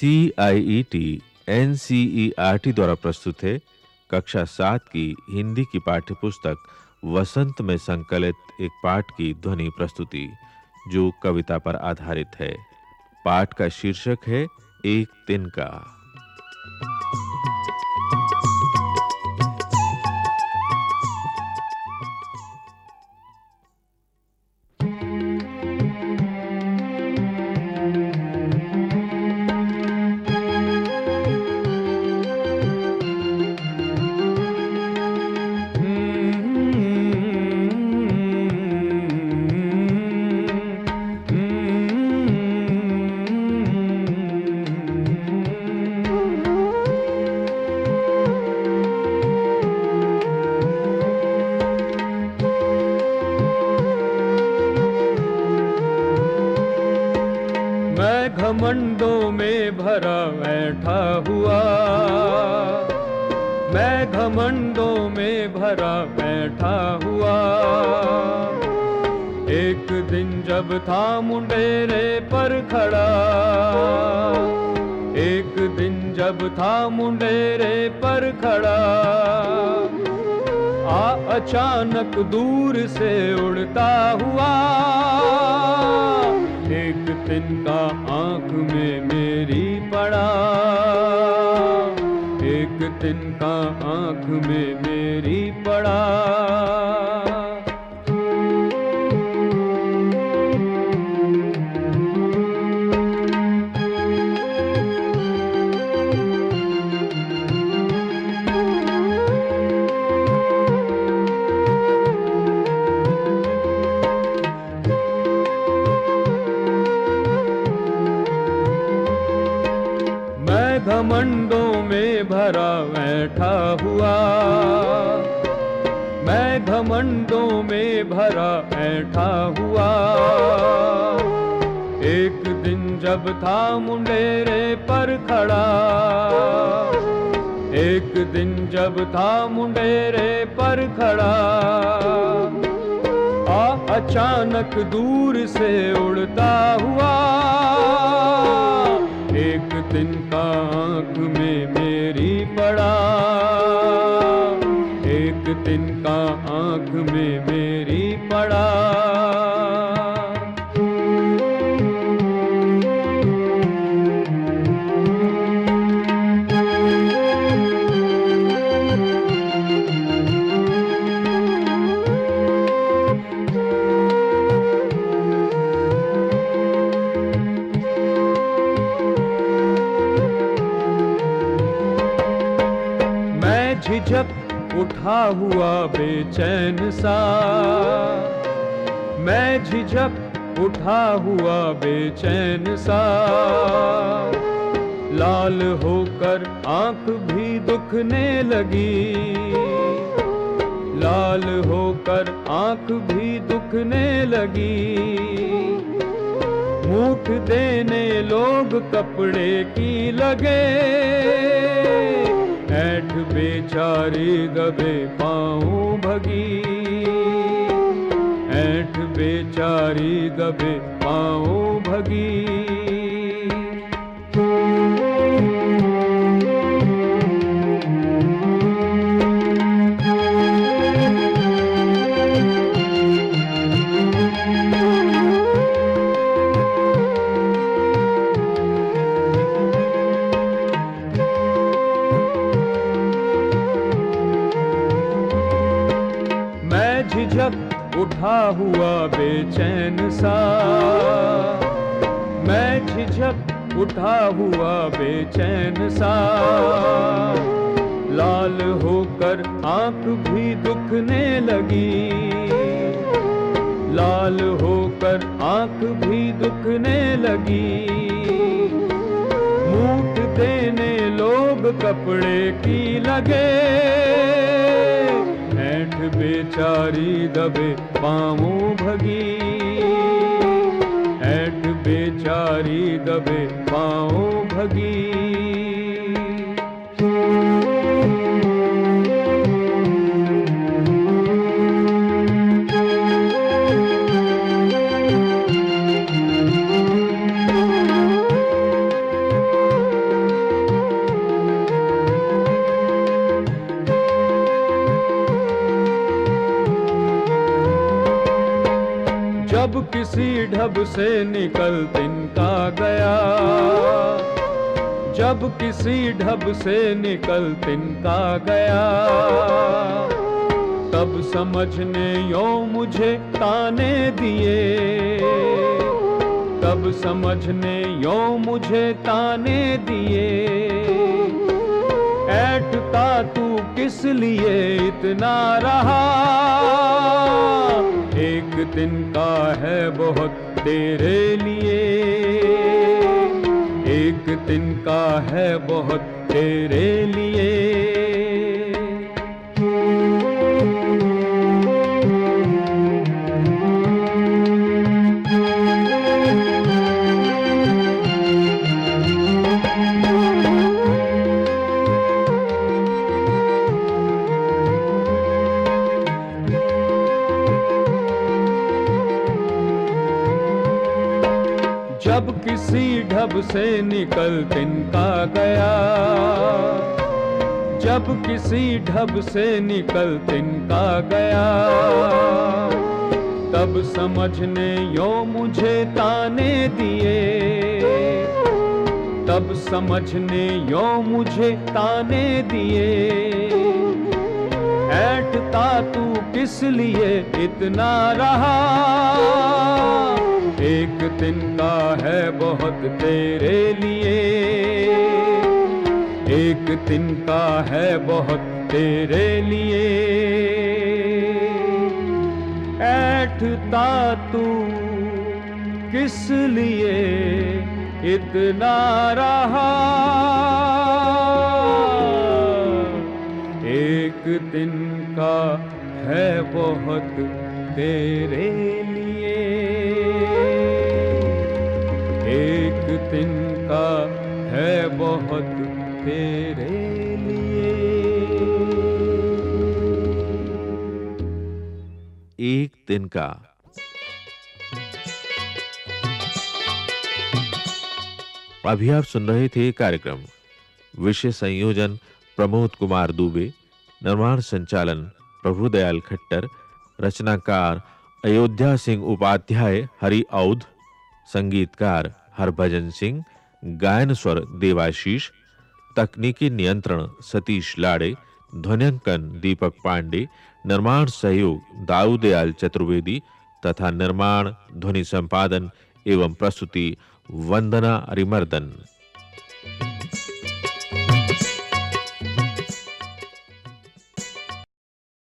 C I E T N C E R T द्वारा प्रस्तुत है कक्षा सात की हिंदी की पाठ्य पुस्तक वसंत में संकलित एक पाठ की ध्वनि प्रस्तुति, जो कविता पर आधारित है। पाठ का शीर्षक है एक दिन का। भरा बैठा हुआ। मैं घमंडों में भरा बैठा हुआ। एक दिन जब था मुंडेरे पर खड़ा। एक दिन जब था मुंडेरे पर खड़ा। आ अचानक दूर से उड़ता हुआ। एक तिनका आँख में मेरी पड़ा। एक तिनका आँख में मेरी पड़ा। भरा बैठा हुआ। एक दिन जब था मुंडेरे पर खड़ा। एक दिन जब था मुंडेरे पर खड़ा। आ अचानक दूर से उड़ता हुआ। एक दिन का आँख में मेरी पड़ा। एक दिन का आँख में मेरी झिझक उठा हुआ बेचैन सा, मैं झिझक उठा हुआ बेचैन सा, लाल होकर आँख भी दुखने लगी। लाल होकर आँख भी दुखने लगी। मूठ देने लोग कपड़े की लगे। बेचारी दबे पाऊं भगी। ऐठ बेचारी दबे पाऊं भगी उठा हुआ बेचैन सा। मैं झिझक उठा हुआ बेचैन सा। लाल होकर आँख भी दुखने लगी। लाल होकर आँख भी दुखने लगी। मूट देने लोग कपड़े की लगे। बेचारी दबे पामों भगी। ऐठ बेचारी दबे पाओ भगी किसी ढब से निकल तिनका गया। जब किसी ढब से निकल तिनका गया। तब समझने यो मुझे ताने दिए। तब समझने यो मुझे ताने दिए। ऐठता तू किस लिए इतना रहा? एक दिन का है बहुत तेरे लिए। एक दिन का है बहुत तेरे लिए। ढब से निकल तिनका गया। जब किसी ढब से निकल तिनका गया। तब समझने यो मुझे ताने दिए। तब समझने यो मुझे ताने दिए। ऐठता तू किस लिए इतना रहा? एक दिन का है बहुत तेरे लिए। एक दिन का है बहुत तेरे लिए। ऐठता तू किस लिए इतना रहा? एक दिन का है बहुत तेरे लिए एक दिन का है बहुत तेरे लिए। एक दिन का। अभी आप सुन रहे थे कार्यक्रम विषय संयोजन प्रमोद कुमार दुबे, निर्माण संचालन प्रभुदयाल खट्टर, रचनाकार अयोध्या सिंह उपाध्याय हरि औध संगीतकार हरभजन सिंह, गायन स्वर देवाशीष, तकनीकी नियंत्रण सतीश लाड़े ध्वनिंकन दीपक पांडे, निर्माण सहयोग दाऊदयाल चतुर्वेदी तथा निर्माण, ध्वनि संपादन एवं प्रस्तुति वंदना अरिमर्दन